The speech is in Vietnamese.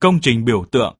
Công trình biểu tượng.